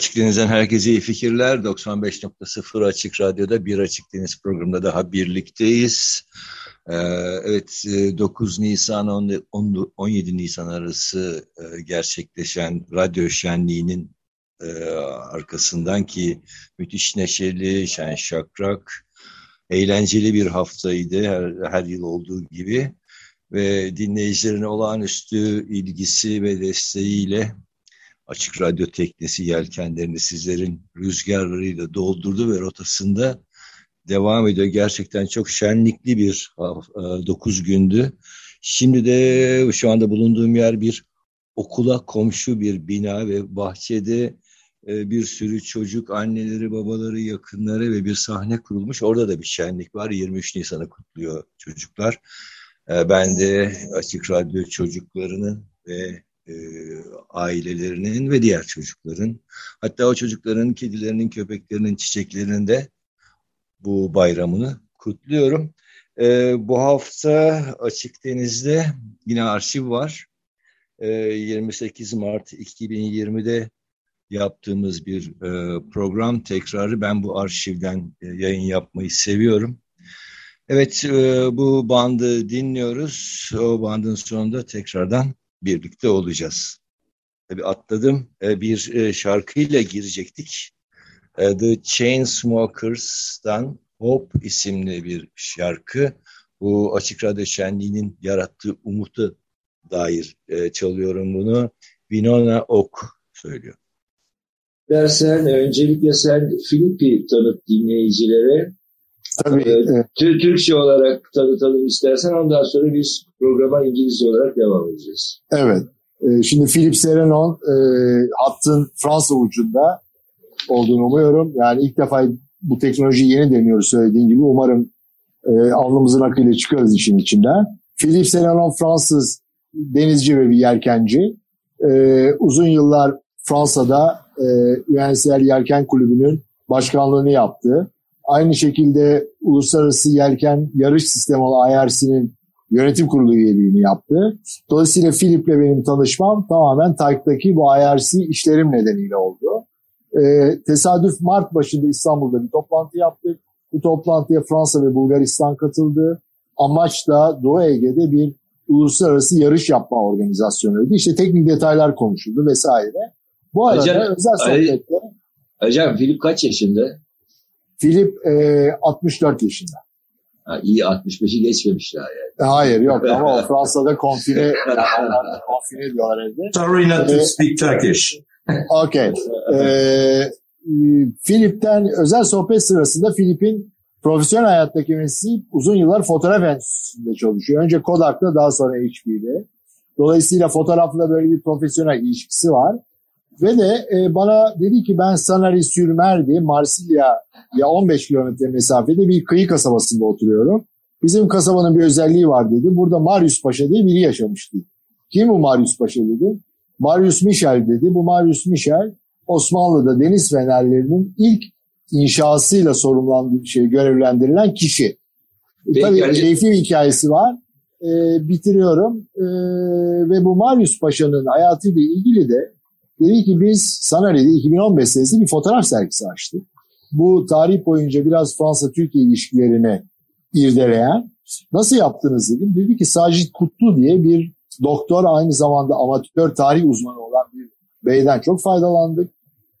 Açık Deniz'den herkese iyi fikirler. 95.0 Açık Radyo'da bir Açık Deniz programında daha birlikteyiz. Ee, evet 9 e, Nisan 17 Nisan arası e, gerçekleşen radyo şenliğinin e, arkasından ki müthiş neşeli, şen şakrak, eğlenceli bir haftaydı her, her yıl olduğu gibi ve dinleyicilerin olağanüstü ilgisi ve desteğiyle Açık Radyo teknesi yelkenlerini sizlerin rüzgarlarıyla doldurdu ve rotasında devam ediyor. Gerçekten çok şenlikli bir e, dokuz gündü. Şimdi de şu anda bulunduğum yer bir okula komşu bir bina ve bahçede e, bir sürü çocuk, anneleri, babaları, yakınları ve bir sahne kurulmuş. Orada da bir şenlik var. 23 Nisan'ı kutluyor çocuklar. E, ben de Açık Radyo çocuklarının ve e, ailelerinin ve diğer çocukların hatta o çocukların kedilerinin, köpeklerinin, çiçeklerinin de bu bayramını kutluyorum. E, bu hafta Açık Deniz'de yine arşiv var. E, 28 Mart 2020'de yaptığımız bir e, program tekrarı. Ben bu arşivden e, yayın yapmayı seviyorum. Evet e, bu bandı dinliyoruz. O bandın sonunda tekrardan birlikte olacağız. Tabii atladım. E, bir e, şarkıyla girecektik. E, The Chainsmokers'tan Hope isimli bir şarkı. Bu Açık Radyo Şenliği'nin yarattığı umutu dair çalıyorum bunu. Winona Ok söylüyor. Dersen öncelikle sen Filip'i tanıt dinleyicilere. Tabii. Ee, Türkçe olarak tanıtalım istersen ondan sonra biz programa İngilizce olarak devam edeceğiz. Evet. Ee, şimdi Philip Serenon e, hattın Fransa ucunda olduğunu umuyorum. Yani ilk defa bu teknolojiyi yeni deniyoruz söylediğin gibi. Umarım e, alnımızın akıyla çıkarız işin içinden. Philip Serenon Fransız denizci ve bir yelkenci. E, uzun yıllar Fransa'da e, UNCL Yelken Kulübü'nün başkanlığını yaptı. Aynı şekilde Uluslararası Yelken Yarış Sistemi olan IRC'nin yönetim kurulu üyeliğini yaptı. Dolayısıyla Philip'le benim tanışmam tamamen TAIK'taki bu IRC işlerim nedeniyle oldu. Ee, tesadüf Mart başında İstanbul'da bir toplantı yaptık. Bu toplantıya Fransa ve Bulgaristan katıldı. Amaç da Doğu Ege'de bir uluslararası yarış yapma organizasyonuydu. İşte teknik detaylar konuşuldu vesaire. Bu arada hocam, özel sohbette... Hocam Philip kaç yaşında? Philip e, 64 yaşında. Ha, iyi 65'i geçmemişler yani. E, hayır yok ama o Fransa'da konfine konfine diyorlar evde. Sorry not to speak Turkish. okay. Ee, Filip'ten özel sohbet sırasında Filip'in profesyonel hayattaki mesleği uzun yıllar fotoğraf enstitüsünde çalışıyor. Önce Kodak'ta daha sonra HP'de. Dolayısıyla fotoğrafla böyle bir profesyonel ilişkisi var. Ve de e, bana dedi ki ben Sanari Sürmer diye Marsilya'ya 15 kilometre mesafede bir kıyı kasabasında oturuyorum. Bizim kasabanın bir özelliği var dedi. Burada Marius Paşa diye biri yaşamıştı. Kim bu Marius Paşa dedi. Marius Michel dedi. Bu Marius Michel Osmanlı'da deniz fenerlerinin ilk inşasıyla sorumlandığı şey görevlendirilen kişi. Peki, Tabii yani... keyifli bir hikayesi var. E, bitiriyorum. E, ve bu Marius Paşa'nın hayatıyla ilgili de Dedi ki biz Sanari'de 2015 senesinde bir fotoğraf sergisi açtık. Bu tarih boyunca biraz Fransa-Türkiye ilişkilerine irdeleyen. Nasıl yaptınız dedim. Dedi ki Sacit Kutlu diye bir doktor aynı zamanda amatör tarih uzmanı olan bir beyden çok faydalandık.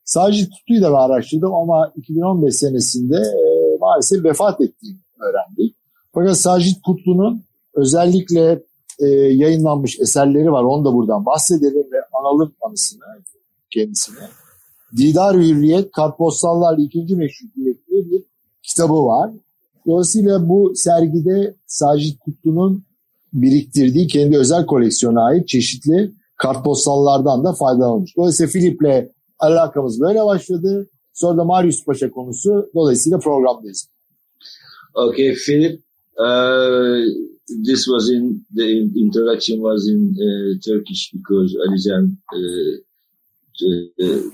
Sacit Kutlu'yu da araştırdım ama 2015 senesinde e, maalesef vefat ettiğini öğrendik. Fakat Sacit Kutlu'nun özellikle e, yayınlanmış eserleri var. Onu da buradan bahsedelim ve analım anısını kendisine. Didar Hürriyet, Kartpostallar ikinci Meşrutiyet diye bir kitabı var. Dolayısıyla bu sergide Sacit Kutlu'nun biriktirdiği kendi özel koleksiyona ait çeşitli kartpostallardan da faydalanmış. Dolayısıyla Filip'le alakamız böyle başladı. Sonra da Marius Paşa konusu dolayısıyla programdayız. Okay, Philip, uh, this was in the introduction was in uh, Turkish because Alican uh, uh,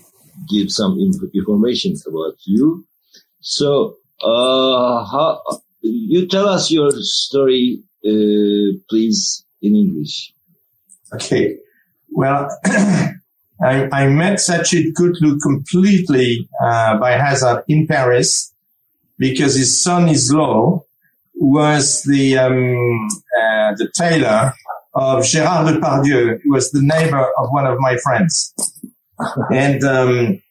give some information about you. So, uh, how, you tell us your story, uh, please, in English. Okay. Well, I, I, met Sacit Kutlu completely by hazard in Paris because his son-in-law was the um, uh, the tailor of Gérard Depardieu, who was the neighbor of one of my friends, and um,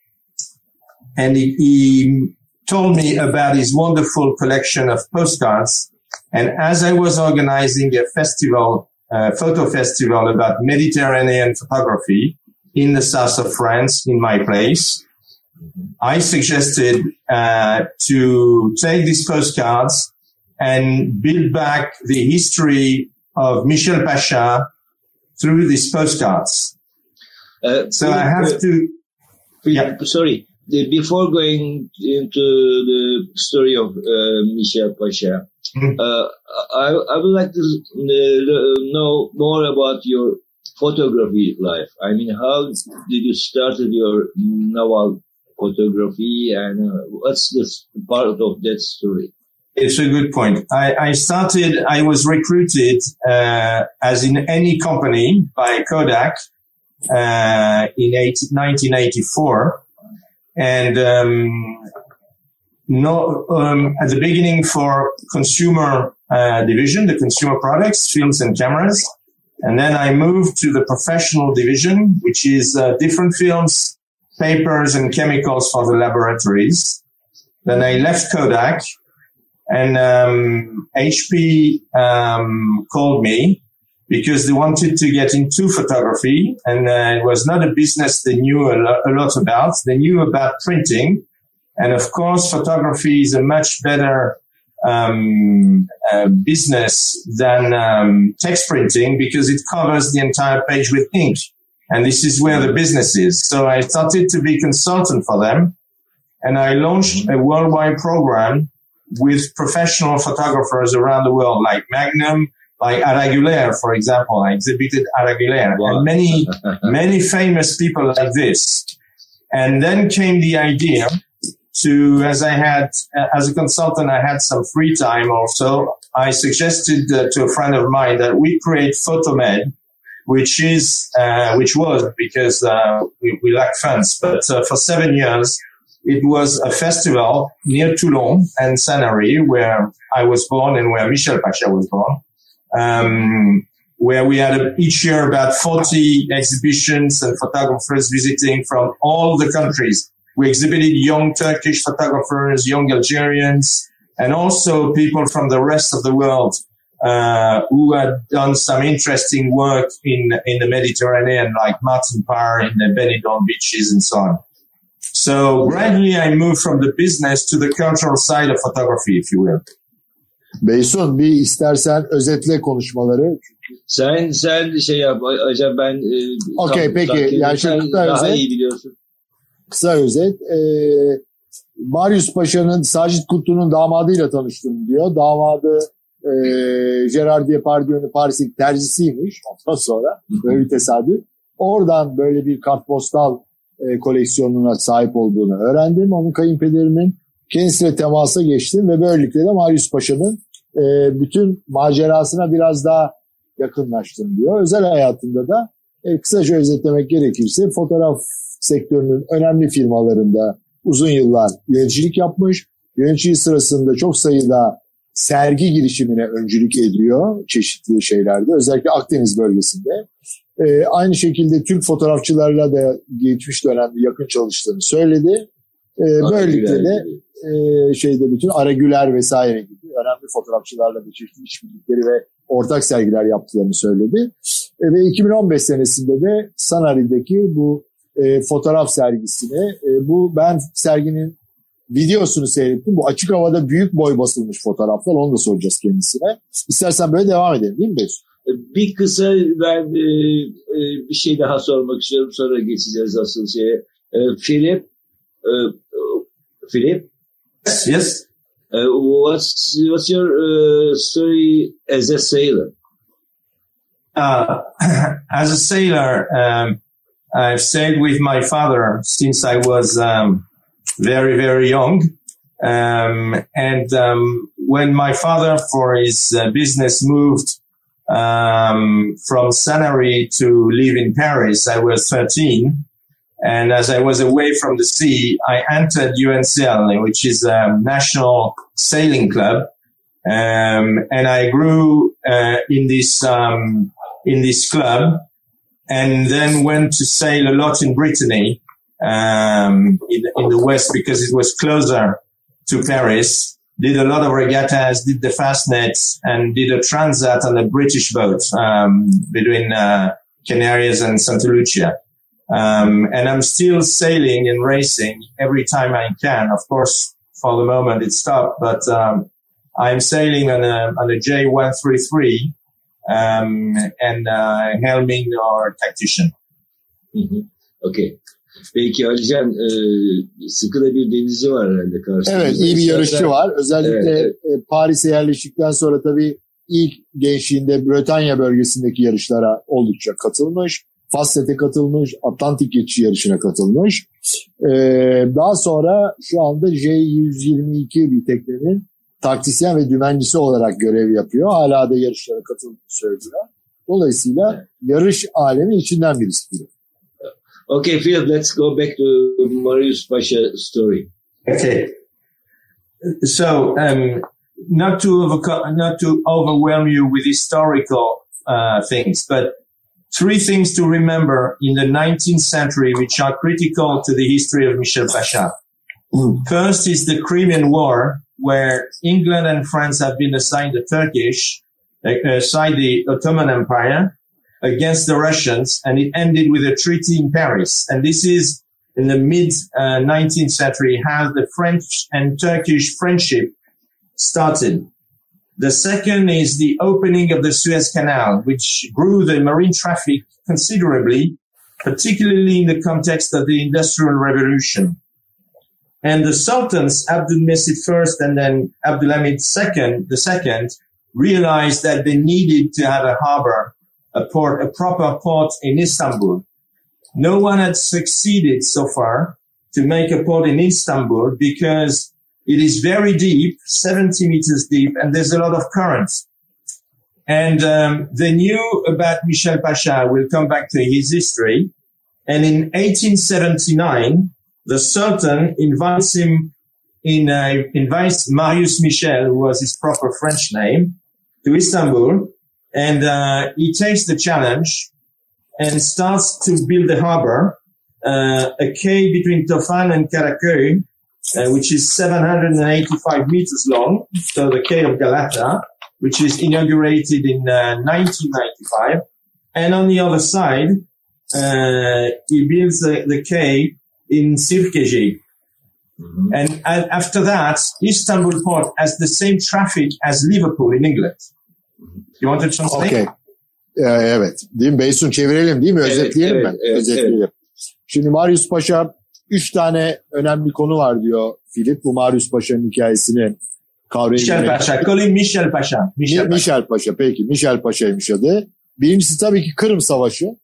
and he, he told me about his wonderful collection of postcards. And as I was organizing a festival, a photo festival about Mediterranean photography in the south of France, in my place, I suggested uh, to take these postcards and build back the history of Michel Pasha through these postcards. Uh, so I have to. Yeah. Sorry, before going into the story of uh, Michel Pasha, mm-hmm. uh, I, I, would like to uh, know more about your photography life. I mean, how did you started your novel photography and uh, what's the part of that story? It's a good point. I, I started, I was recruited, uh, as in any company by Kodak, uh, in 18, 1984 and um, no, um, at the beginning for consumer uh, division, the consumer products, films and cameras, and then I moved to the professional division, which is uh, different films, papers, and chemicals for the laboratories. Then I left Kodak, and um, HP um, called me because they wanted to get into photography and uh, it was not a business they knew a, lo- a, lot about. They knew about printing. And of course, photography is a much better um, uh, business than um, text printing because it covers the entire page with ink. And this is where the business is. So I started to be consultant for them and I launched a worldwide program with professional photographers around the world like Magnum, like Ara Güler, for example. I exhibited Ara Güler wow. and many, many famous people like this. And then came the idea to, as I had, uh, as a consultant, I had some free time also. I suggested uh, to a friend of mine that we create Photomed, which is, uh, which was because uh, we, we lack funds, but uh, for seven years, it was a festival near Toulon and Sanary, where I was born and where Michel Pacha was born um, where we had a, each year about 40 exhibitions and photographers visiting from all the countries. We exhibited young Turkish photographers, young Algerians, and also people from the rest of the world uh, who had done some interesting work in in the Mediterranean, like Martin Parr in the Benidorm beaches and so on. So gradually, I moved from the business to the cultural side of photography, if you will. Beysun bir istersen özetle konuşmaları. Sen sen şey yap acaba ben e, Okey peki yani şu kısa daha özet. iyi biliyorsun. Kısa özet. E, Marius Paşa'nın Sacit Kutlu'nun damadıyla tanıştım diyor. Damadı e, Gerard Depardieu'nun Paris'in tercisiymiş ondan sonra. Böyle bir tesadüf. Oradan böyle bir kartpostal e, koleksiyonuna sahip olduğunu öğrendim. Onun kayınpederimin kendisiyle temasa geçtim ve böylelikle de Marius Paşa'nın e, bütün macerasına biraz daha yakınlaştım diyor. Özel hayatında da e, kısaca özetlemek gerekirse fotoğraf sektörünün önemli firmalarında uzun yıllar yöneticilik yapmış. Yöneticiliği sırasında çok sayıda sergi girişimine öncülük ediyor çeşitli şeylerde. Özellikle Akdeniz bölgesinde. E, aynı şekilde Türk fotoğrafçılarla da geçmiş dönemde yakın çalıştığını söyledi. E, böylelikle de e, şeyde bütün Ara Güler vesaire gibi önemli fotoğrafçılarla da çeşitli işbirlikleri ve ortak sergiler yaptıklarını söyledi. E, ve 2015 senesinde de Sanari'deki bu e, fotoğraf sergisini, e, bu ben serginin videosunu seyrettim. Bu açık havada büyük boy basılmış fotoğraflar. Onu da soracağız kendisine. İstersen böyle devam edelim değil mi Besu? Bir kısa ben e, e, bir şey daha sormak istiyorum sonra geçeceğiz asıl şeye. E, Philip, e, Philip? Yes, yes. Uh, what's what's your uh, story as a sailor? Uh, as a sailor, um, I've sailed with my father since I was um, very, very young. Um, and um, when my father, for his uh, business, moved um, from Sanary to live in Paris, I was 13. And as I was away from the sea, I entered UNCL, which is a national sailing club. Um, and I grew uh, in this um, in this club, and then went to sail a lot in Brittany, um, in, in the west because it was closer to Paris. Did a lot of regattas, did the fastnets, and did a transat on a British boat um, between uh, Canaries and Santa Lucia. Um, and I'm still sailing and racing every time I can. Of course, for the moment it stopped, but um, I'm sailing on a on a J133 um, and uh, helming or tactician. Okay. Peki Alican e, sıkı da bir denizci var herhalde karşısında. Evet iyi bir yarışçı var. Özellikle Evet. e, Paris'e yerleştikten sonra tabii ilk gençliğinde Bretanya bölgesindeki yarışlara oldukça katılmış. Fasset'e katılmış, Atlantik geçiş yarışına katılmış. Ee, daha sonra şu anda J122 bir teknenin taktisyen ve dümencisi olarak görev yapıyor. Hala da yarışlara katıldığını söylüyor. Dolayısıyla yarış alemi içinden birisi. Okay Philip let's go back to Marius Pasha story. Okay. So, um, not to overco- not to overwhelm you with historical uh, things, but three things to remember in the 19th century, which are critical to the history of Michel Pasha. First is the Crimean War, where England and France have been assigned the Turkish, uh, assigned the Ottoman Empire against the Russians, and it ended with a treaty in Paris. And this is in the mid uh, 19th century how the French and Turkish friendship started. The second is the opening of the Suez Canal, which grew the marine traffic considerably, particularly in the context of the Industrial Revolution. And the sultans, Abdulmecid first and then Abdulhamid second, the second, realized that they needed to have a harbor, a port, a proper port in Istanbul. No one had succeeded so far to make a port in Istanbul because it is very deep, 70 meters deep, and there's a lot of currents. And um, they knew about Michel Pasha. We'll come back to his history. And in 1879, the Sultan invites him in, uh, invites Marius Michel, who was his proper French name, to Istanbul. And uh, he takes the challenge and starts to build the harbor, uh, a quay between Tophane and Karaköy, uh, which is 785 meters long. So the Quay of Galata, which is inaugurated in uh, 1995. And on the other side, uh, he builds the, the quay in Sirkeci. And a- after that, Istanbul port has the same traffic as Liverpool in England. You want to translate? Okey. Ee, evet. Değil mi? Beysun çevirelim değil mi? Evet, Özetleyelim evet, evet, Özetleyelim. Şimdi Marius Paşa üç tane önemli konu var diyor Filip. Bu Marius Paşa'nın hikayesini Michel kavrayabilmek. Pasha. Call him Michel Pasha. Michel Mi- Pasha. Michel Paşa. Peki. Michel Paşa'ymış adı. Birincisi tabii ki Kırım Savaşı.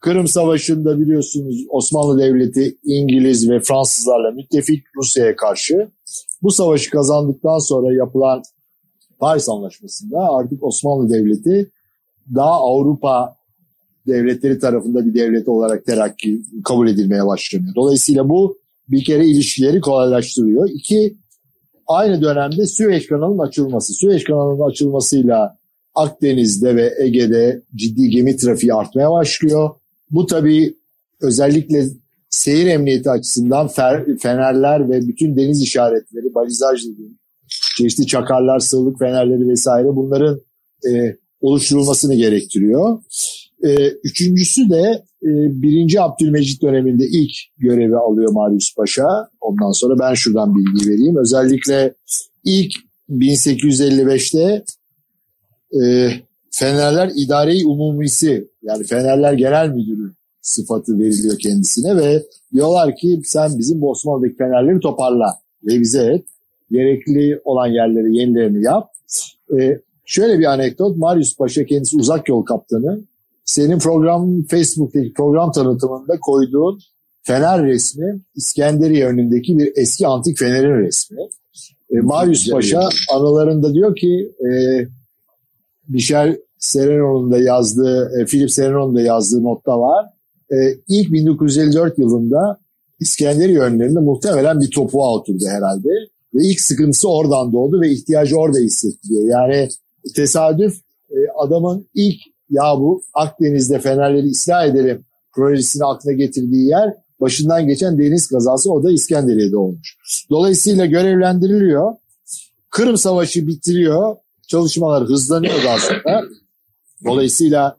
Kırım Savaşı'nda biliyorsunuz Osmanlı Devleti İngiliz ve Fransızlarla müttefik Rusya'ya karşı. Bu savaşı kazandıktan sonra yapılan Paris Anlaşması'nda artık Osmanlı Devleti daha Avrupa devletleri tarafında bir devlet olarak terakki kabul edilmeye başlanıyor. Dolayısıyla bu bir kere ilişkileri kolaylaştırıyor. İki, aynı dönemde Süveyş kanalının açılması. Süveyş kanalının açılmasıyla Akdeniz'de ve Ege'de ciddi gemi trafiği artmaya başlıyor. Bu tabii özellikle seyir emniyeti açısından fenerler ve bütün deniz işaretleri, balizaj dediğim çeşitli çakarlar, sığlık fenerleri vesaire bunların e, oluşturulmasını gerektiriyor. E, üçüncüsü de e, birinci Abdülmecit döneminde ilk görevi alıyor Marius Paşa. Ondan sonra ben şuradan bilgi vereyim. Özellikle ilk 1855'te e, Fenerler İdare-i Umumisi yani Fenerler Genel Müdürü sıfatı veriliyor kendisine ve diyorlar ki sen bizim Osmanlı'daki Fenerleri toparla, revize et, gerekli olan yerleri yenilerini yap. Ee, şöyle bir anekdot, Marius Paşa kendisi uzak yol kaptanı. Senin program Facebook'taki program tanıtımında koyduğun Fener resmi İskenderiye önündeki bir eski antik Fener'in resmi. E, Marius Paşa anılarında diyor ki e, Michel Sereno'nun da yazdığı, e, Philip Sereno'nun da yazdığı notta var. E, ilk 1954 yılında İskenderiye önlerinde muhtemelen bir topuğa oturdu herhalde. Ve ilk sıkıntısı oradan doğdu ve ihtiyacı orada hissetti diye. Yani tesadüf e, adamın ilk ya bu Akdeniz'de Fenerleri ıslah edelim projesini aklına getirdiği yer başından geçen deniz kazası o da İskenderiye'de olmuş. Dolayısıyla görevlendiriliyor. Kırım Savaşı bitiriyor. Çalışmalar hızlanıyor daha sonra. Dolayısıyla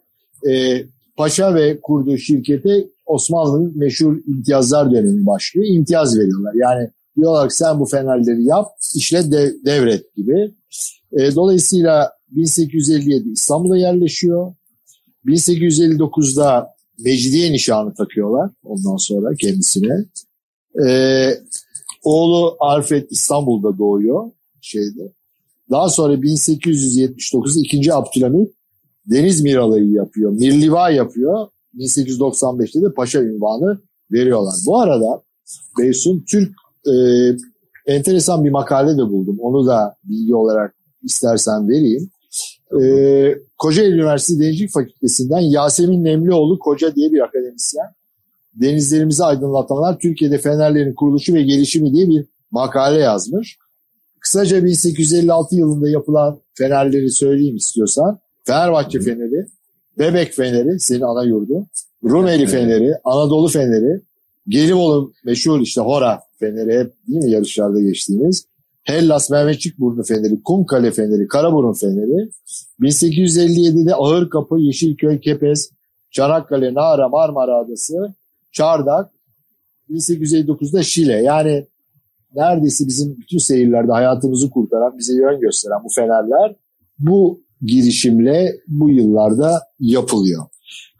e, Paşa ve kurduğu şirkete Osmanlı'nın meşhur imtiyazlar dönemi başlıyor. İmtiyaz veriyorlar. Yani diyorlar ki sen bu fenerleri yap, işlet dev, devret gibi. E, dolayısıyla 1857 İstanbul'a yerleşiyor. 1859'da Mecidiye nişanı takıyorlar ondan sonra kendisine. Ee, oğlu Alfred İstanbul'da doğuyor şeyde. Daha sonra 1879 2. Abdülhamit Deniz Miralayı yapıyor. Mirliva yapıyor. 1895'te de Paşa ünvanı veriyorlar. Bu arada Beysun Türk e, enteresan bir makale de buldum. Onu da bilgi olarak istersen vereyim. Ee, Kocaeli Üniversitesi Denizcilik Fakültesinden Yasemin Nemlioğlu Koca diye bir akademisyen. Denizlerimizi aydınlatanlar Türkiye'de fenerlerin kuruluşu ve gelişimi diye bir makale yazmış. Kısaca 1856 yılında yapılan fenerleri söyleyeyim istiyorsan. Fenerbahçe Feneri, Bebek Feneri, senin ana yurdu, Rumeli Feneri, Anadolu Feneri, Gelibolu meşhur işte Hora Feneri hep değil mi yarışlarda geçtiğimiz. Hellas Mehmetçikburnu Feneri, Kumkale Feneri, Karaburun Feneri. 1857'de Ağırkapı, Yeşilköy, Kepez, Çanakkale, Nara, Marmara Adası, Çardak. 1859'da Şile. Yani neredeyse bizim bütün seyirlerde hayatımızı kurtaran, bize yön gösteren bu fenerler bu girişimle bu yıllarda yapılıyor.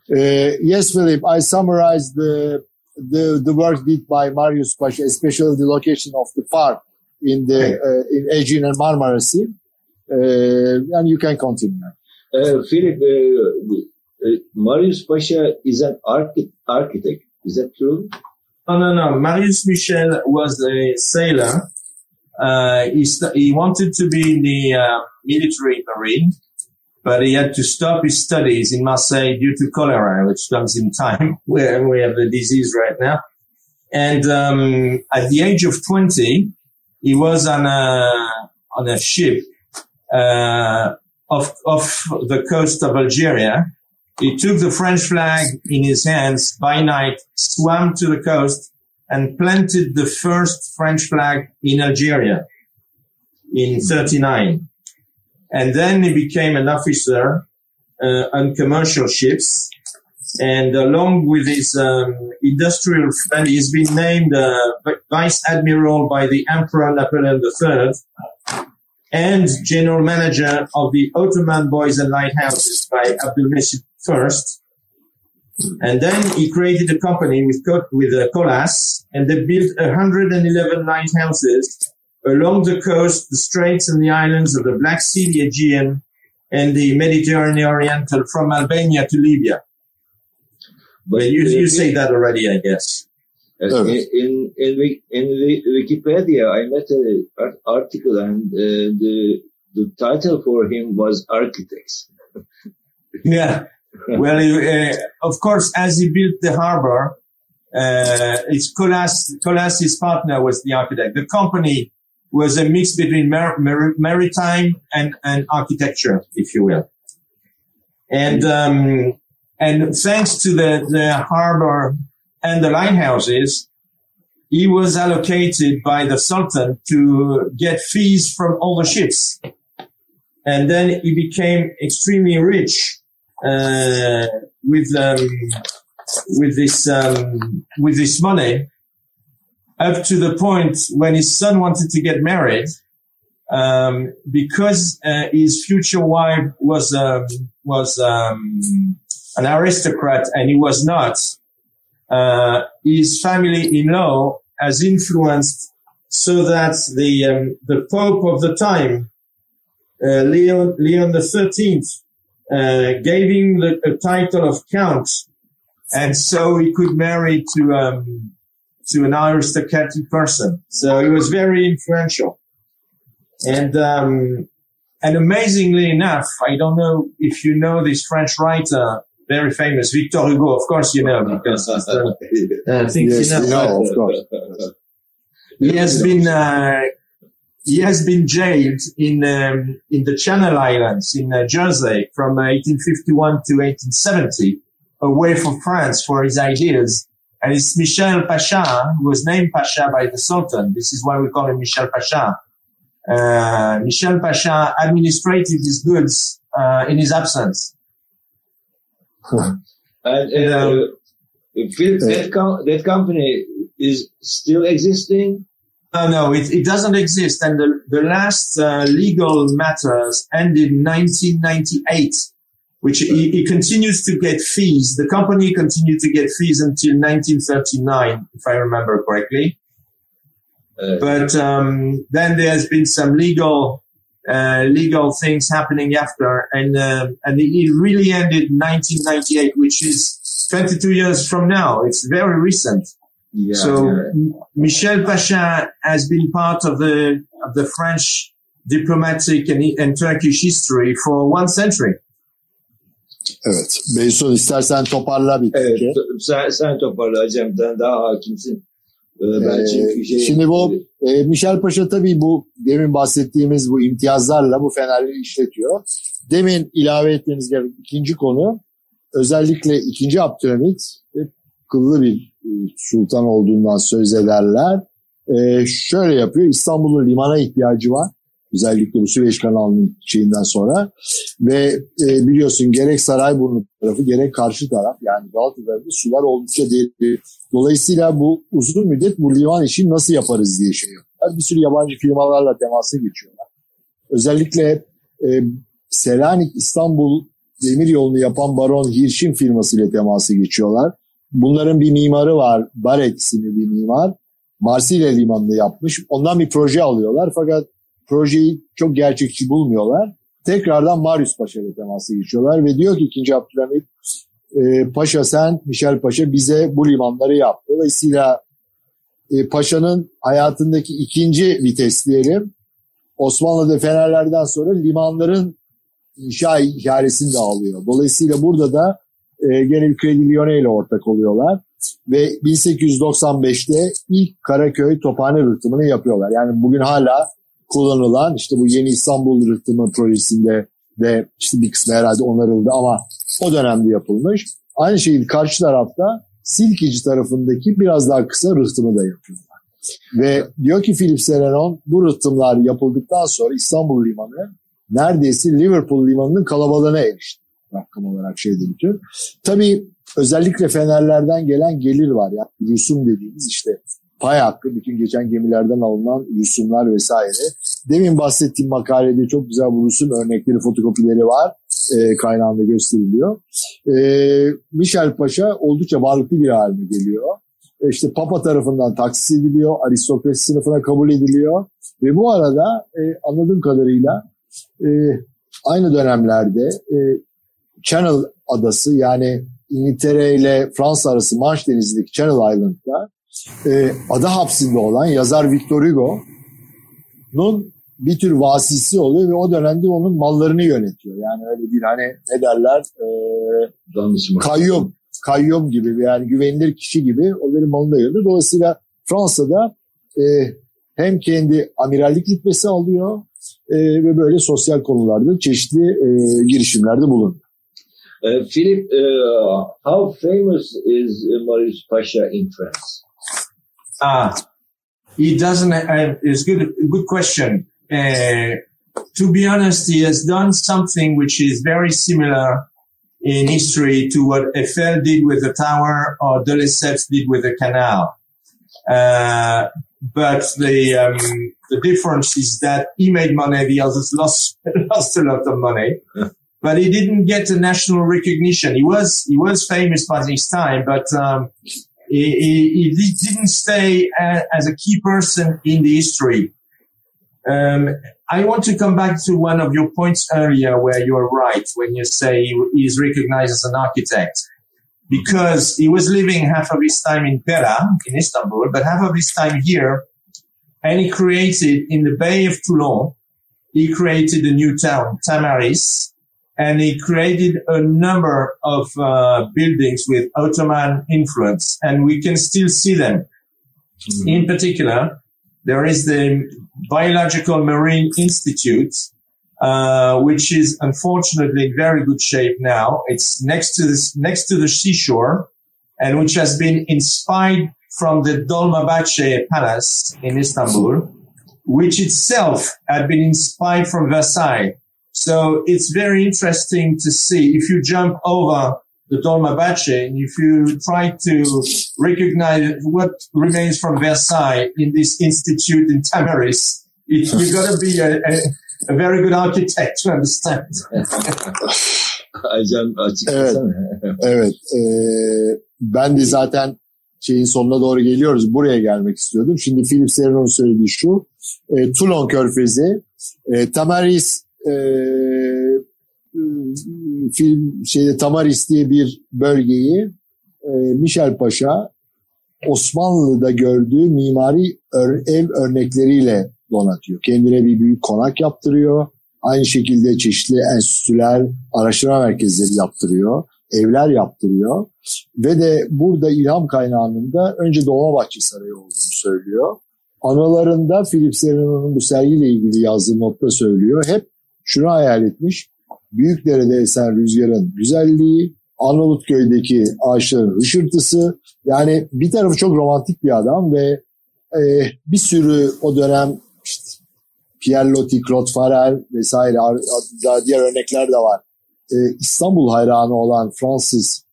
Uh, yes, Philip, I summarized the, the, the work did by Marius Pasha, especially the location of the park in the uh, in Aegean and Marmara Sea, uh, and you can continue. Uh, Philip, uh, Marius Pasha is an archi- architect. Is that true? No, no, no. Marius Michel was a sailor. Uh, he, st- he wanted to be in the uh, military marine, but he had to stop his studies in Marseille due to cholera, which comes in time, where we have the disease right now. And um, at the age of 20, he was on a on a ship uh, off off the coast of Algeria. He took the French flag in his hands by night, swam to the coast, and planted the first French flag in Algeria in 39. And then he became an officer uh, on commercial ships. And along with his um, industrial friend, he's been named uh, vice admiral by the Emperor Napoleon III and general manager of the Ottoman Buoys and Lighthouses by Abdulmecid I. And then he created a company with with uh, Collas, and they built 111 lighthouses along the coast, the straits and the islands of the Black Sea, the Aegean, and the Mediterranean Oriental from Albania to Libya. But you, you say that already, I guess. Yes, in, in, in, in Wikipedia, I met an article and uh, the, the title for him was Architects. yeah. Well, uh, of course, as he built the harbor, uh, it's Collas, Collas, his partner was the architect. The company was a mix between mar- mar- maritime and, and architecture, if you will. And, um, and thanks to the, the harbor and the lighthouses, he was allocated by the Sultan to get fees from all the ships. And then he became extremely rich, uh, with, um, with this, um, with this money up to the point when his son wanted to get married, um, because uh, his future wife was um, was um, an aristocrat and he was not, uh, his family-in-law has influenced so that the um, the Pope of the time, uh, Leon Leon the Thirteenth, uh, gave him the a title of count, and so he could marry to um, to an aristocratic person. So he was very influential, and um, and amazingly enough, I don't know if you know this French writer, very famous, Victor Hugo. Of course, you know because uh, Yes, you know. know, of course. He has been uh, he has been jailed in um, in the Channel Islands in uh, Jersey from uh, 1851 to 1870, away from France for his ideas. And it's Michel Pasha, who was named Pasha by the Sultan. This is why we call him Michel Pasha. Uh, Michel Pasha administrated his goods uh, in his absence. And uh, Philip, that, com- that company is still existing. No, no, it, it doesn't exist. And the, the last uh, legal matters ended in 1998, which he, he continues to get fees. The company continued to get fees until 1939, if I remember correctly. Uh, But um, then there's been some legal uh, legal things happening after, and uh, and it really ended in 1998, which is 22 years from now. It's very recent. yeah, So yeah. M- Michel Pasha has been part of the of the French diplomatic and, and Turkish history for one century. Evet. Beysun istersen toparla bir Evet, sen, sen toparla Cem'den daha hakimsin. Ee, ben Ee, şey, şimdi bu e, Michel Paşa tabii bu demin bahsettiğimiz bu imtiyazlarla bu fenerleri işletiyor. Demin ilave ettiğimiz gibi ikinci konu özellikle ikinci Abdülhamit e, kıllı bir e, sultan olduğundan söz ederler. E, şöyle yapıyor İstanbul'un limana ihtiyacı var. Özellikle bu Süveyş kanalının şeyinden sonra ve e, biliyorsun gerek Sarayburnu tarafı gerek karşı taraf yani Galata'da sular oldukça derin. Dolayısıyla bu uzun müddet bu liman işini nasıl yaparız diye şey yapıyorlar. Bir sürü yabancı firmalarla temasa geçiyorlar. Özellikle e, Selanik İstanbul demir yolunu yapan Baron Hirsch'in firmasıyla temasa geçiyorlar. Bunların bir mimarı var. Baret isimli bir mimar. Marsilya limanını yapmış. Ondan bir proje alıyorlar fakat projeyi çok gerçekçi bulmuyorlar. Tekrardan Marius Paşa ile temasa geçiyorlar ve diyor ki 2. Abdülhamit e, Paşa sen Michel Paşa bize bu limanları yap. Dolayısıyla e, Paşa'nın hayatındaki ikinci vites diyelim Osmanlı'da fenerlerden sonra limanların inşa ihalesini de alıyor. Dolayısıyla burada da e, gene Kredi Lyonnais ile ortak oluyorlar. Ve 1895'te ilk Karaköy Tophane rıhtımını yapıyorlar. Yani bugün hala kullanılan işte bu yeni İstanbul rıhtımı projesinde de işte bir kısmı herhalde onarıldı ama o dönemde yapılmış. Aynı şekilde karşı tarafta Silkici tarafındaki biraz daha kısa rıhtımı da yapıyorlar. Ve diyor ki Philip Selenon bu rıhtımlar yapıldıktan sonra İstanbul Limanı neredeyse Liverpool Limanı'nın kalabalığına erişti. Rakam olarak şeydi bütün. Tabii özellikle fenerlerden gelen gelir var. Yani rusum dediğimiz işte pay hakkı bütün geçen gemilerden alınan rusumlar vesaire. Demin bahsettiğim makalede çok güzel bu rusum örnekleri, fotokopileri var. E, kaynağında gösteriliyor. E, Michel Paşa oldukça varlıklı bir haline geliyor. E, işte Papa tarafından taksis ediliyor, aristokrasi sınıfına kabul ediliyor. Ve bu arada e, anladığım kadarıyla e, aynı dönemlerde e, Channel adası yani İngiltere ile Fransa arası Manş Denizi'ndeki Channel Island'da e, ada hapsinde olan yazar Victor Hugo'nun bir tür vasisi oluyor ve o dönemde onun mallarını yönetiyor. Yani öyle bir hani ne derler e, kayyum, kayyum gibi yani güvenilir kişi gibi o benim malını yönetiyor. Dolayısıyla Fransa'da e, hem kendi amirallik rütbesi alıyor e, ve böyle sosyal konularda çeşitli e, girişimlerde bulunuyor. Uh, Philip, uh, how famous is Marius Pasha in France? Ah, he doesn't. Uh, it's good. Good question. Uh, to be honest, he has done something which is very similar in history to what Eiffel did with the tower or de Lesseps did with the canal. Uh, but the um, the difference is that he made money, the others lost lost a lot of money. but he didn't get a national recognition. He was he was famous by his time, but um, he, he, didn't stay as a key person in the history. Um, I want to come back to one of your points earlier where you are right when you say he is recognized as an architect because he was living half of his time in Pera in Istanbul, but half of his time here. And he created in the Bay of Toulon, he created a new town, Tamaris, and he created a number of uh, buildings with Ottoman influence, and we can still see them. Mm-hmm. In particular, there is the Biological Marine Institute, uh, which is unfortunately in very good shape now. It's next to this, next to the seashore, and which has been inspired from the Dolmabahce Palace in Istanbul, which itself had been inspired from Versailles. So it's very interesting to see if you jump over the Dolmabahce and if you try to recognize what remains from Versailles in this institute in Tamaris, it, you've got to be a, a, a, very good architect to understand. evet, evet. Ee, ben de zaten şeyin sonuna doğru geliyoruz. Buraya gelmek istiyordum. Şimdi Philip Serron'un söylediği şu. E, Toulon Körfezi, e, Tamaris e, film şeyde Tamaris diye bir bölgeyi e, Michel Paşa Osmanlı'da gördüğü mimari ör, ev örnekleriyle donatıyor. Kendine bir büyük konak yaptırıyor. Aynı şekilde çeşitli enstitüler, araştırma merkezleri yaptırıyor. Evler yaptırıyor. Ve de burada ilham kaynağının da önce Dolmabahçe Sarayı olduğunu söylüyor. Analarında Philip Serrano'nun bu sergiyle ilgili yazdığı notta söylüyor. Hep şunu hayal etmiş. Büyükdere'de esen rüzgarın güzelliği, Arnavutköy'deki ağaçların hışırtısı. Yani bir tarafı çok romantik bir adam ve e, bir sürü o dönem işte Pierre Loti, Claude Farel vesaire daha diğer örnekler de var. E, İstanbul hayranı olan Fransız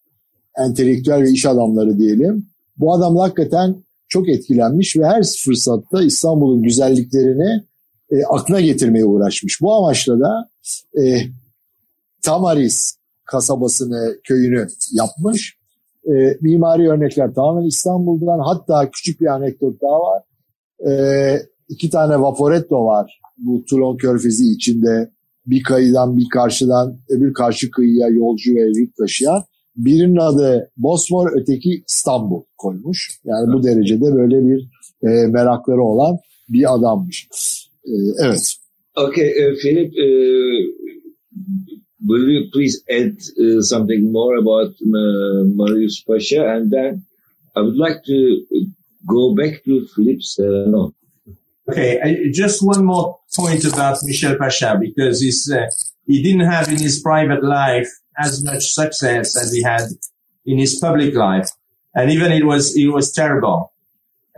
entelektüel ve iş adamları diyelim. Bu adam hakikaten çok etkilenmiş ve her fırsatta İstanbul'un güzelliklerini e, aklına getirmeye uğraşmış. Bu amaçla da e, Tamaris kasabasını, köyünü yapmış. E, mimari örnekler tamamen İstanbul'dan. Hatta küçük bir anekdot daha var. E, iki tane vaporetto var bu Toulon Körfezi içinde. Bir kıyıdan bir karşıdan öbür karşı kıyıya yolcu ve yük taşıyan. Birinin adı Bosfor, öteki İstanbul koymuş. Yani bu derecede böyle bir e, merakları olan bir adammış. E, evet. Okay, uh, Philip, uh, will you please add uh, something more about uh, Marius Pasha? And then I would like to go back to Philip Serrano. Okay, I, just one more point about Michel Pasha because he's, uh, he didn't have in his private life as much success as he had in his public life. And even it was, it was terrible.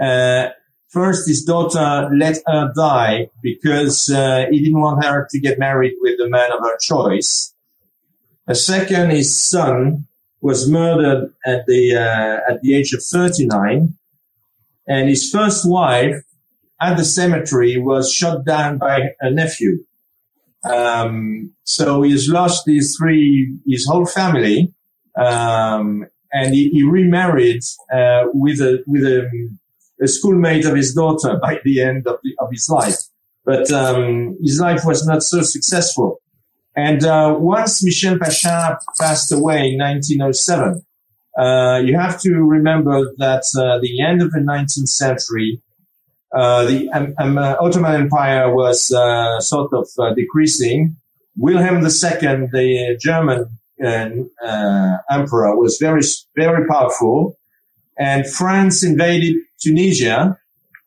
Uh, first, his daughter let her die because uh, he didn't want her to get married with the man of her choice. A second, his son was murdered at the uh, at the age of 39, and his first wife at the cemetery was shot down by a nephew. Um, so he's lost his three, his whole family, um, and he, he remarried uh, with a with a, a, schoolmate of his daughter by the end of, the, of his life. But um, his life was not so successful. And uh, once Michel Pasha passed away in 1907, uh, you have to remember that uh, the end of the 19th century, uh, the um, um, uh, Ottoman Empire was uh, sort of decreasing. Wilhelm II, the German emperor, was very, very powerful, and France invaded Tunisia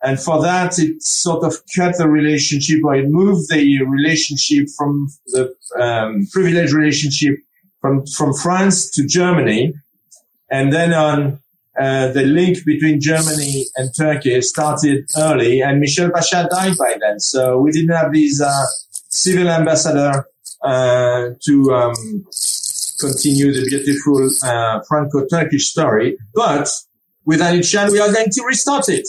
and for that, it sort of cut the relationship or it moved the relationship from the um, privileged relationship from, from France to Germany. And then on, uh, the link between Germany and Turkey started early and Michel Pasha died by then. So we didn't have these, uh, civil ambassador, uh, to, um, continue the beautiful, uh, Franco-Turkish story. But with Ali Chan, we are going to restart it.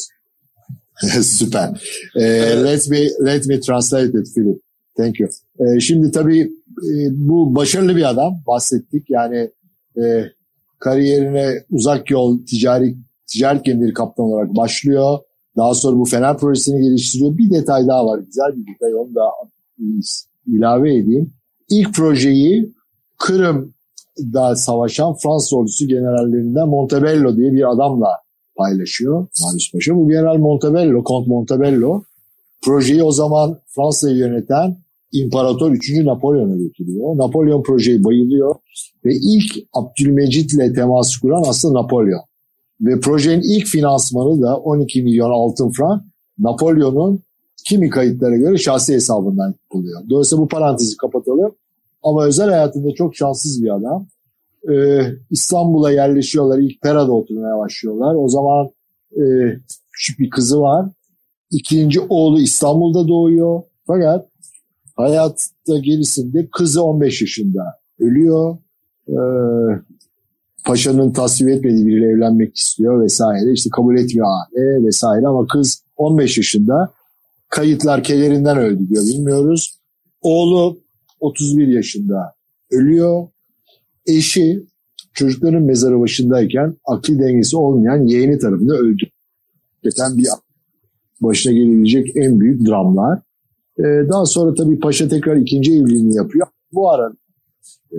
Super. Uh, let me let me translate it, Philip. Thank you. Ee, şimdi tabii e, bu başarılı bir adam bahsettik. Yani e, kariyerine uzak yol ticari ticaret gemileri kaptan olarak başlıyor. Daha sonra bu Fener projesini geliştiriyor. Bir detay daha var. Güzel bir detay. Onu da ilave edeyim. İlk projeyi Kırım'da savaşan Fransız ordusu generallerinden Montebello diye bir adamla paylaşıyor Marius Paşa. Bu General Montebello, Kont Montebello projeyi o zaman Fransa'yı yöneten İmparator 3. Napolyon'a götürüyor. Napolyon projeyi bayılıyor ve ilk Abdülmecit ile temas kuran aslında Napolyon. Ve projenin ilk finansmanı da 12 milyon altın frank Napolyon'un kimi kayıtlara göre şahsi hesabından yapılıyor. Dolayısıyla bu parantezi kapatalım. Ama özel hayatında çok şanssız bir adam. Ee, İstanbul'a yerleşiyorlar. İlk Pera'da oturmaya başlıyorlar. O zaman e, küçük bir kızı var. İkinci oğlu İstanbul'da doğuyor. Fakat hayatta gerisinde kızı 15 yaşında ölüyor. Ee, paşanın tasvip etmediği biriyle evlenmek istiyor vesaire. İşte kabul etmiyor aile vesaire ama kız 15 yaşında kayıtlar kederinden öldü diyor bilmiyoruz. Oğlu 31 yaşında ölüyor. Eşi çocukların mezarı başındayken akli dengesi olmayan yeğeni tarafında öldü. Gerçekten bir başına gelebilecek en büyük dramlar. Ee, daha sonra tabii Paşa tekrar ikinci evliliğini yapıyor. Bu arada e,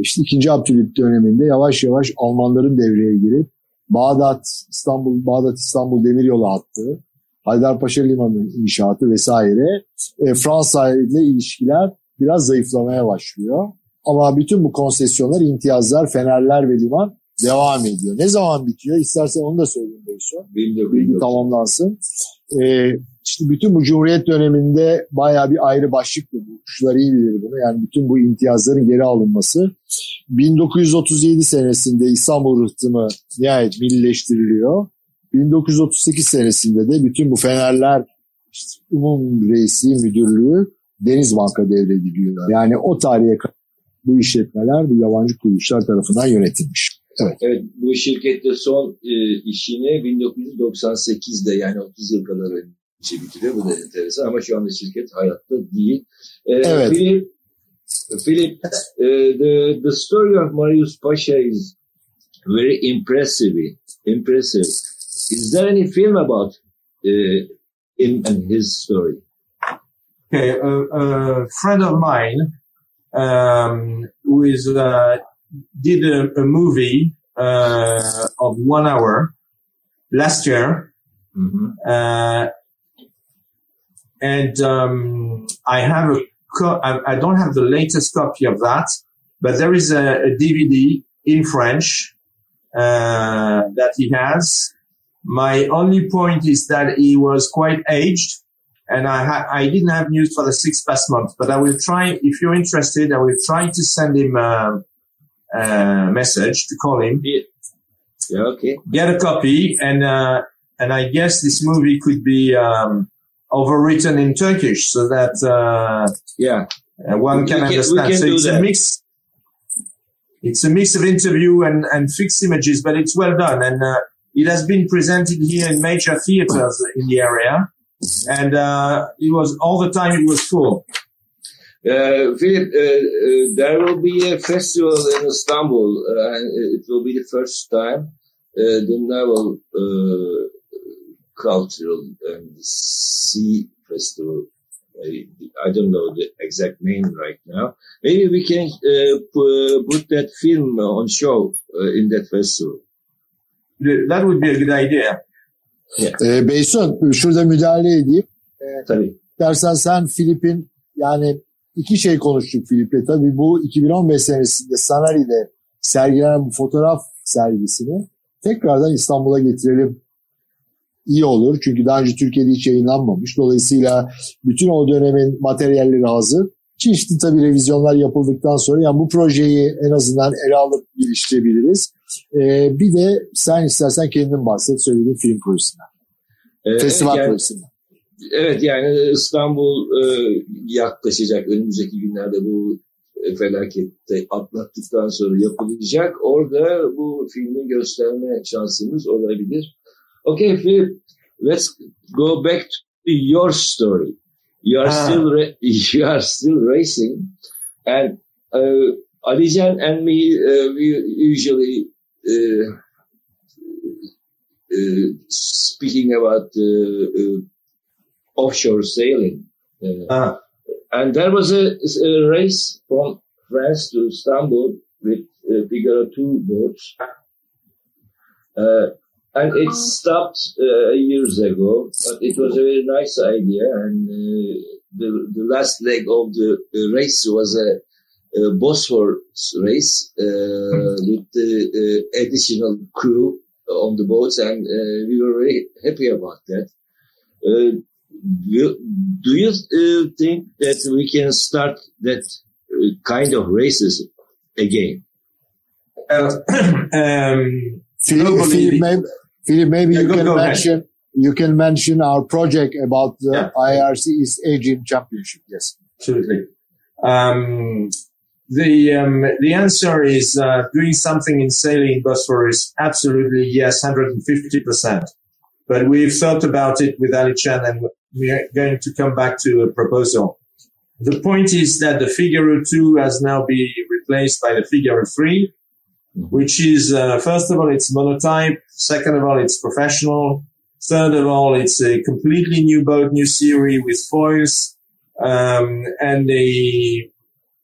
işte ikinci Abdülhamit döneminde yavaş yavaş Almanların devreye girip Bağdat, İstanbul, Bağdat İstanbul demiryolu hattı, Haydarpaşa Limanı'nın inşaatı vesaire e, Fransa ile ilişkiler biraz zayıflamaya başlıyor. Ama bütün bu konsesyonlar, imtiyazlar, fenerler ve liman devam ediyor. Ne zaman bitiyor? İstersen onu da söyleyeyim Beyso. Bilgi tamamlansın. Ee, işte bütün bu Cumhuriyet döneminde bayağı bir ayrı başlıktı bu. Kuşlar iyi bilir bunu. Yani bütün bu imtiyazların geri alınması. 1937 senesinde İstanbul rıhtımı nihayet millileştiriliyor. 1938 senesinde de bütün bu fenerler işte umum reisi müdürlüğü Deniz Banka devrediliyor. Yani o tarihe bu işletmeler bu yabancı kuruluşlar tarafından yönetilmiş. Evet. evet bu şirkette son e, işini 1998'de yani 30 yıl kadar önce bitiriyor. Bu da enteresan ama şu anda şirket hayatta değil. E, evet. Philip, Philip uh, the, the story of Marius Pasha is very impressive. Impressive. Is there any film about uh, him and his story? Okay, a, a friend of mine um, who is uh, did a, a movie uh, of one hour last year, mm-hmm. uh, and um, I have a co- I, I, don't have the latest copy of that, but there is a, a DVD in French uh, that he has. My only point is that he was quite aged and I ha- I didn't have news for the six past months, but I will try. If you're interested, I will try to send him a, a message to call him. Yeah. yeah okay. Get a copy, and uh, and I guess this movie could be um, overwritten in Turkish so that uh, yeah uh, one can, can understand. Can so it's that. a mix. It's a mix of interview and, and fixed images, but it's well done, and uh, it has been presented here in major theaters in the area and uh, it was all the time it was full. Uh, Philip, uh, uh, there will be a festival in Istanbul, uh, and it will be the first time uh, the naval cultural and sea festival. I don't know the exact name right now. Maybe we can put that film on show in that festival. That would be a good idea. E, Beysun şurada müdahale edeyim. E, Tabii. Dersen sen Filip'in yani iki şey konuştuk Filip'le. Tabii bu 2015 senesinde Sanari'de sergilenen bu fotoğraf sergisini tekrardan İstanbul'a getirelim iyi olur. Çünkü daha önce Türkiye'de hiç yayınlanmamış. Dolayısıyla bütün o dönemin materyalleri hazır. Çeşitli tabii revizyonlar yapıldıktan sonra yani bu projeyi en azından ele alıp geliştirebiliriz. Ee, bir de sen istersen kendin bahset söylediğin film projesinden. Ee, Festival yani, projesinden. Evet yani İstanbul e, yaklaşacak önümüzdeki günlerde bu felakette atlattıktan sonra yapılacak. Orada bu filmi gösterme şansımız olabilir. Okay Philip, let's go back to your story. you are still you are still racing, and uh, Alijan and me uh, we usually speaking about uh, uh, offshore sailing, ah. and there was a, a, race from France to Istanbul with bigger two boats. And it stopped uh, years ago, but it was a very nice idea. And uh, the, the last leg of the, the race was a, a Bosphorus race uh, with the uh, additional crew on the boats, and uh, we were very happy about that. Uh, do you think that we can start that kind of races again? um, Philip, maybe, Philip, maybe yeah, you go, can go mention ahead. you can mention our project about the yeah. IRC East Aegean Championship. Yes, absolutely. Um, the um, the answer is uh, doing something in sailing Bosphorus. Absolutely, yes, hundred and fifty percent. But we've thought about it with Alican, and we're going to come back to a proposal. The point is that the Figaro 2 has now been replaced by the Figaro 3, which is, uh, first of all, it's monotype. Second of all, it's professional. Third of all, it's a completely new boat, new series with foils. Um, and they,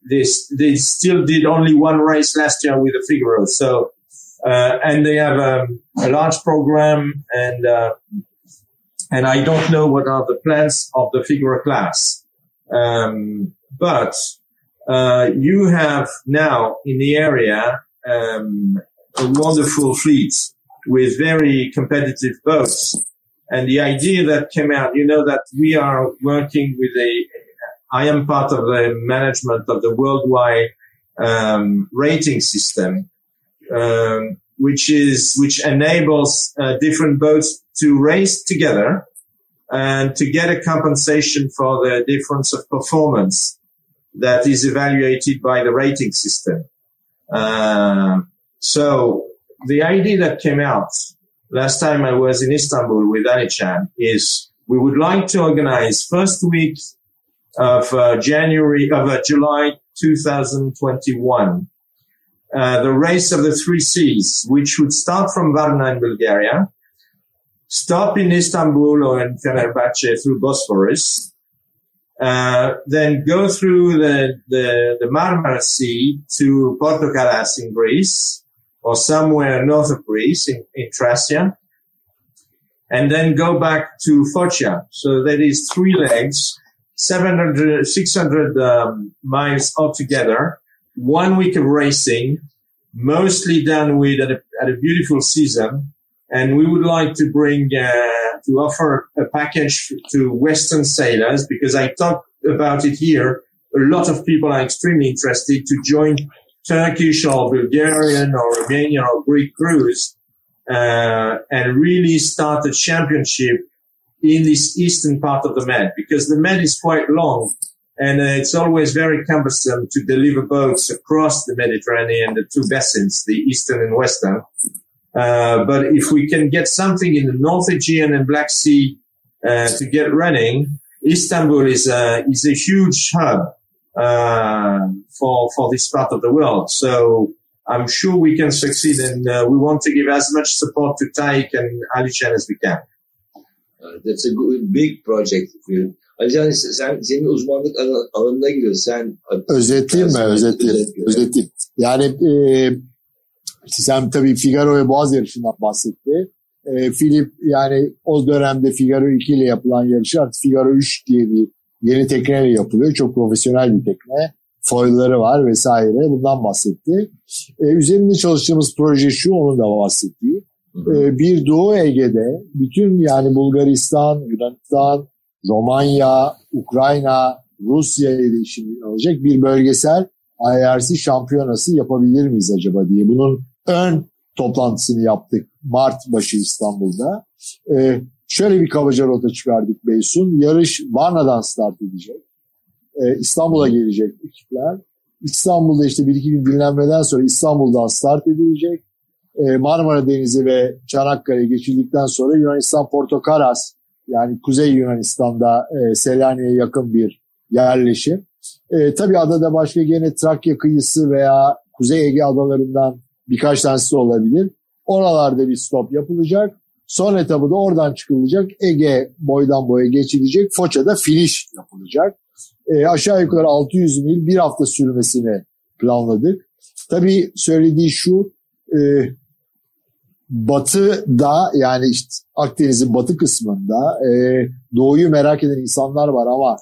they, they still did only one race last year with the Figaro. So, uh, and they have um, a large program and, uh, and I don't know what are the plans of the Figaro class. Um, but, uh, you have now in the area um, a wonderful fleet with very competitive boats. And the idea that came out, you know, that we are working with a, I am part of the management of the worldwide um, rating system, um, which is which enables uh, different boats to race together and to get a compensation for the difference of performance that is evaluated by the rating system. Uh, so the idea that came out last time I was in Istanbul with Alican is we would like to organize first week of uh, January of uh, July 2021 uh, the race of the three seas, which would start from Varna in Bulgaria, stop in Istanbul or in Fenerbahce through Bosphorus, uh, then go through the, the, the Marmara Sea to Porto Portokaras in Greece or somewhere north of Greece in, in Thracia and then go back to Focia. So that is three legs, 700, 600 um, miles altogether, one week of racing, mostly done with at a, at a beautiful season. And we would like to bring uh, to offer a package to Western sailors because I talked about it here. A lot of people are extremely interested to join Turkish or Bulgarian or Romanian or Greek crews uh, and really start a championship in this eastern part of the Med because the Med is quite long and uh, it's always very cumbersome to deliver boats across the Mediterranean, the two basins, the eastern and western. Uh, but if we can get something in the North Aegean and Black Sea uh, to get running, Istanbul is a is a huge hub uh, for for this part of the world. So I'm sure we can succeed, and uh, we want to give as much support to TAYK and Alican as we can. That's a good, big project. Alican sen senin uzmanlık alanına giriyor. Sen özetleyeyim mi? Özetleyeyim. Özetleyeyim. Yani e, Sen tabii Figaro ve Boğaz yarışından bahsetti. E, Philip yani o dönemde Figaro 2 ile yapılan yarışı artık Figaro 3 diye bir yeni tekneyle yapılıyor. Çok profesyonel bir tekne. Foil'ları var vesaire. Bundan bahsetti. E, üzerinde çalıştığımız proje şu, onun da bahsettiği. E, bir Doğu Ege'de bütün yani Bulgaristan, Yunanistan, Romanya, Ukrayna, Rusya ile işini olacak bir bölgesel IRC şampiyonası yapabilir miyiz acaba diye. Bunun ön toplantısını yaptık Mart başı İstanbul'da. Ee, şöyle bir kabaca rota çıkardık Beysun. Yarış Varna'dan start edecek. Ee, İstanbul'a gelecek ekipler. İstanbul'da işte bir iki gün dinlenmeden sonra İstanbul'dan start edilecek. Ee, Marmara Denizi ve Çanakkale geçildikten sonra Yunanistan Porto Karas Yani Kuzey Yunanistan'da e, Selanik'e yakın bir yerleşim. E, tabii adada başka gene Trakya kıyısı veya Kuzey Ege adalarından birkaç tanesi olabilir. Oralarda bir stop yapılacak. Son etabı da oradan çıkılacak. Ege boydan boya geçilecek. Foça'da finish yapılacak. E, aşağı yukarı 600 mil bir hafta sürmesini planladık. Tabii söylediği şu e, batıda yani işte Akdeniz'in batı kısmında e, doğuyu merak eden insanlar var ama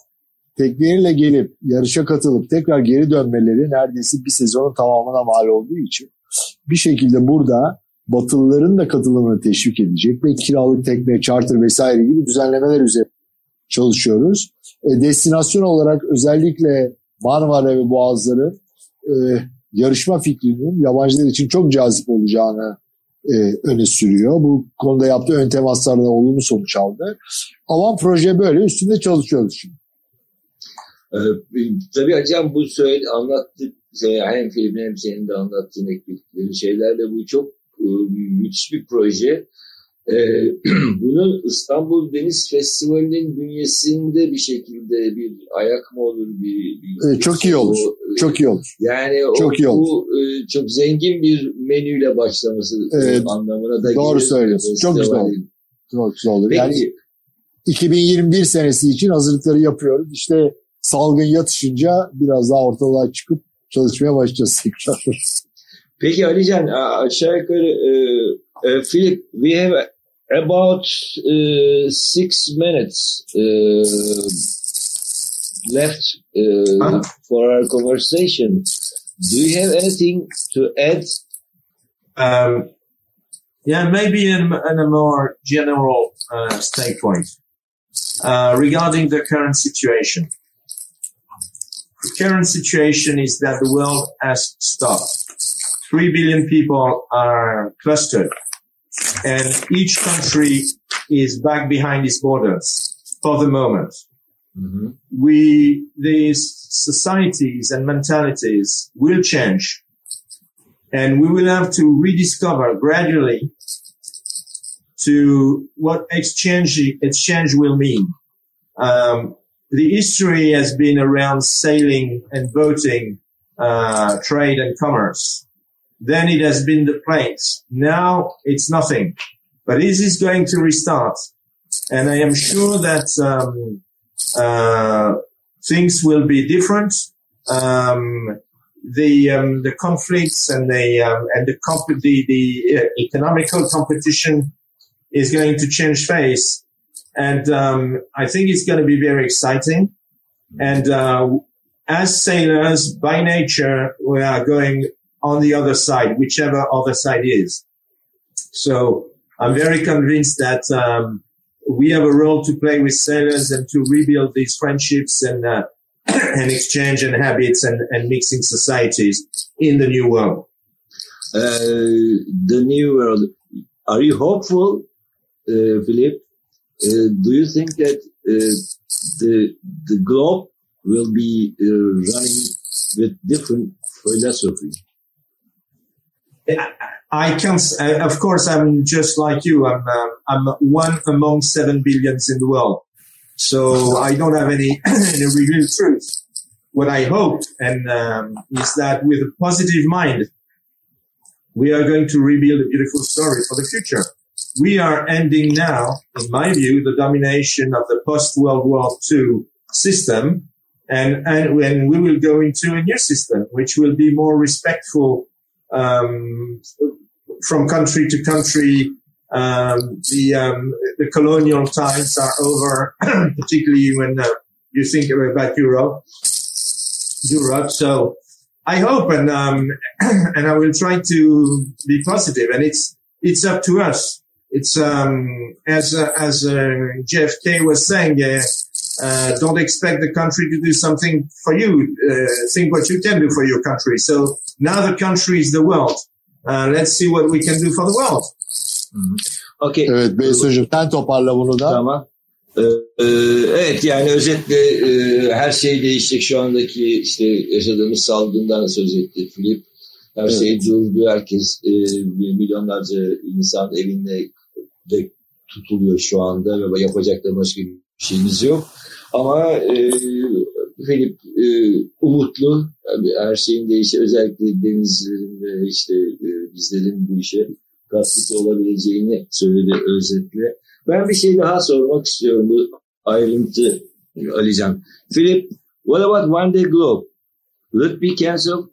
tekneleriyle gelip yarışa katılıp tekrar geri dönmeleri neredeyse bir sezonun tamamına mal olduğu için bir şekilde burada Batılıların da katılımını teşvik edecek ve kiralık tekne, charter vesaire gibi düzenlemeler üzerine çalışıyoruz. E, destinasyon olarak özellikle Marmara ve Boğazları e, yarışma fikrinin yabancılar için çok cazip olacağını e, öne sürüyor. Bu konuda yaptığı ön temaslarla olumlu sonuç aldı. Ama proje böyle üstünde çalışıyoruz şimdi. Ee, tabii hocam bu söyle anlattık hem filmin hem senin de anlattığın ekledikleri şeylerle bu çok e, müthiş bir proje. E, bunun İstanbul Deniz Festivali'nin bünyesinde bir şekilde bir ayak mı olur? Bir, bir e, çok iyi olur. O, çok iyi olur. Yani çok o, iyi olur. bu e, çok zengin bir menüyle başlaması evet, anlamına da Doğru söylüyorsun. Çok güzel olur. Çok güzel olur. Peki, yani 2021 senesi için hazırlıkları yapıyoruz. İşte salgın yatışınca biraz daha ortalığa çıkıp çalışmaya başlayacağız tekrar. Peki Alican aşağı yukarı e, e, Philip we have about uh, six minutes uh, left uh, huh? for our conversation. Do you have anything to add? Um, yeah, maybe in, in a more general uh, standpoint uh, regarding the current situation. The current situation is that the world has stopped. Three billion people are clustered and each country is back behind its borders for the moment. Mm-hmm. We, these societies and mentalities will change and we will have to rediscover gradually to what exchange, exchange will mean. Um, the history has been around sailing and boating, uh, trade and commerce. Then it has been the planes. Now it's nothing. But this is going to restart. And I am sure that um, uh, things will be different. Um, the um, the conflicts and the um, and the comp- the, the uh, economical competition is going to change face, and um, I think it's going to be very exciting. And uh, as sailors, by nature, we are going on the other side, whichever other side is. So I'm very convinced that um, we have a role to play with sailors and to rebuild these friendships and uh, and exchange and habits and, and mixing societies in the new world. Uh, the new world. Are you hopeful, uh, Philip? Uh, do you think that uh, the the globe will be uh, running with different philosophy? I can, uh, of course, I'm just like you. I'm, uh, I'm one among seven billions in the world. So I don't have any, any real truth. What I hope and um, is that with a positive mind, we are going to rebuild a beautiful story for the future. We are ending now, in my view, the domination of the post World War II system. And, and when we will go into a new system, which will be more respectful um, from country to country. Um, the um, the colonial times are over, particularly when uh, you think about Europe. Europe. So I hope and um, and I will try to be positive. And it's it's up to us. It's um, as uh, as uh, JFK was saying. Uh, don't expect the country to do something for you. Uh, think what you can do for your country. So now the country is the world. Uh, let's see what we can do for the world. Mm-hmm. Okay. Evet Beysucuğum sen toparla bunu da. Tamam. Ee, e, evet yani özetle e, her şey değişecek şu andaki işte yaşadığımız salgından söz etti Filip. Her evet. şey durdu. Herkes e, milyonlarca insan evinde de tutuluyor şu anda ve yapacak da başka bir şeyimiz yok. Ama e, Filip e, umutlu. Her şeyin değişi özellikle Deniz'in ve işte e, bizlerin bu işe katkısı olabileceğini söyledi özetle. Ben bir şey daha sormak istiyorum bu ayrıntı Alican. Philip, what about One Day Globe? Will it be cancelled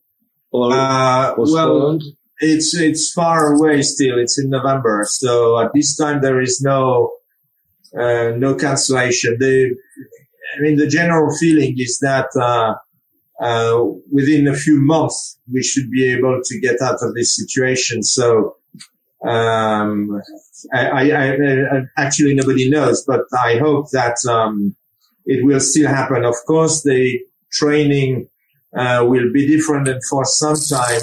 or Uh, postponed? well, it's it's far away still. It's in November, so at this time there is no uh, no cancellation. The I mean the general feeling is that uh, uh, within a few months we should be able to get out of this situation. So um, I, I, I, actually nobody knows, but I hope that um, it will still happen. Of course, the training uh, will be different and for some time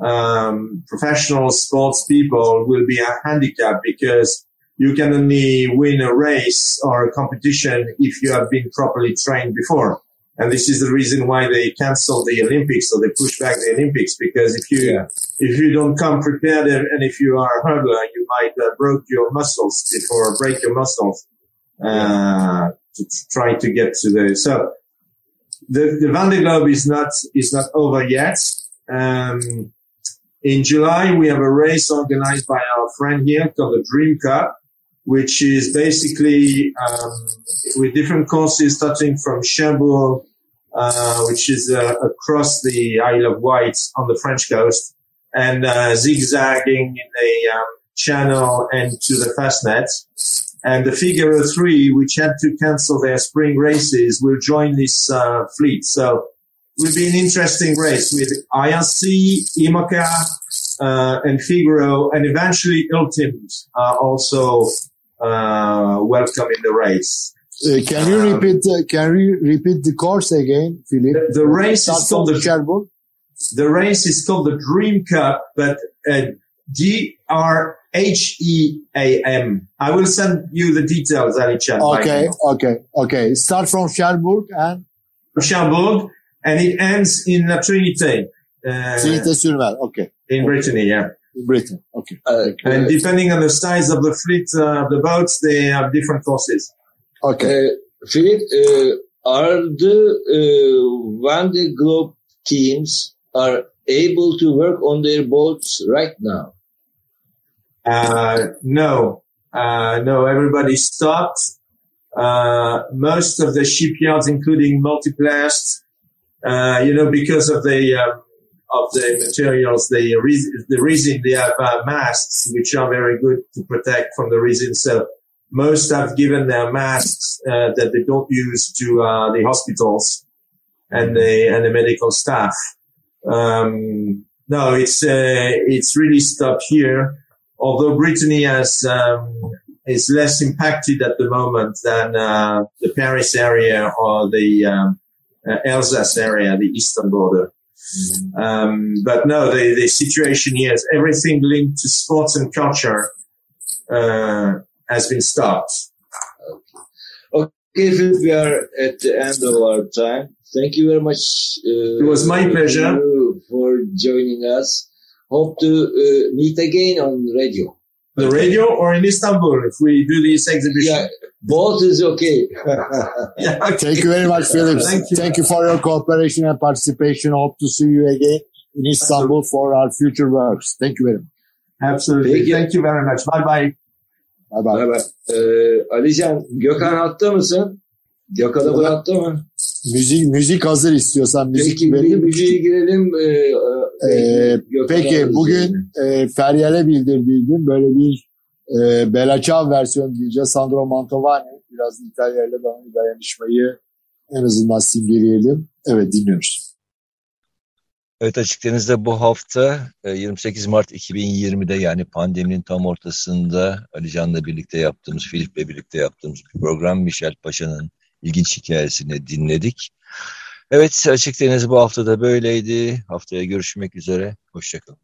um, professional sports people will be a handicap because you can only win a race or a competition if you have been properly trained before. And this is the reason why they cancel the Olympics or they push back the Olympics because if you Yeah. if you don't come prepared and if you are a hurdler, you might uh, broke your muscles or break your muscles uh, to try to get to the so the the Vendée Globe is not is not over yet. Um, in July, we have a race organized by our friend here called the Drheam Cup, which is basically um, with different courses starting from Cherbourg, uh, which is uh, across the Isle of Wight on the French coast, and uh, zigzagging in the um, channel and to the Fastnet. And the Figaro 3, which had to cancel their spring races, will join this uh, fleet. So it will be an interesting race with IRC, IMOCA, uh, and Figaro, and eventually Ultim are also uh, welcome in the race. Uh, can you Um, repeat? Uh, can you repeat the course again, Philip? The, the race is called the Cherbourg. the race is called the Drheam Cup, but uh, D R H E A M. I will send you the details, Alican. Okay, okay, okay. Start from Cherbourg and Cherbourg, and it ends in La Trinité, uh, Trinité-sur-Mer. Okay, in Brittany. Yeah, Britain. Okay. Uh, and depending on the size of the fleet uh, of the boats, they have different courses. Okay. uh, Philip, uh, are the uh, Vendée Globe teams are able to work on their boats right now? Uh, no, uh, no, everybody stopped. Uh, most of the shipyards, including Multiplast, uh, you know, because of the, um, of the materials, the, the resin, they have uh, masks, which are very good to protect from the resin. So most have given their masks, uh, that they don't use to, uh, the hospitals and the, and the medical staff. Um, no, it's, uh, it's really stopped here although Brittany has um, is less impacted at the moment than uh, the Paris area or the um, uh, Alsace area, the eastern border. Um, but no, the, the situation here is everything linked to sports and culture uh, has been stopped. Okay, Philip, we are at the end of our time. Thank you very much. Uh, It was my pleasure. for joining us. Hope to uh, meet again on radio. The radio or in Istanbul if we do this exhibition. Yeah, both is okay. Yeah, okay. Thank you very much, Philip. Thank you. Thank you for your cooperation and participation. Hope to see you again in Istanbul for our future works. Thank you very much. Absolutely. Thank you. Thank you very much. Bye bye. Bye bye. Merhaba. Ee, uh, Alican, Gökhan hatta mısın? Gökhan da bu hatta mı? Müzik müzik hazır istiyorsan müzik Peki verelim. müziğe girelim. Ee, Ee, Peki bugün e, Feryal'e bildirdiydim. Böyle bir e, Bella Ciao versiyon diyeceğiz. Sandro Mantovani. Biraz İtalya ile dayan- dayanışmayı en azından simgeleyelim. Evet dinliyoruz. Evet Açık Deniz'de bu hafta e, 28 Mart 2020'de yani pandeminin tam ortasında Ali Can'la birlikte yaptığımız, Filip'le birlikte yaptığımız bir program Michel Paşa'nın ilginç hikayesini dinledik. Evet Açık Deniz bu hafta da böyleydi. Haftaya görüşmek üzere. Hoşçakalın.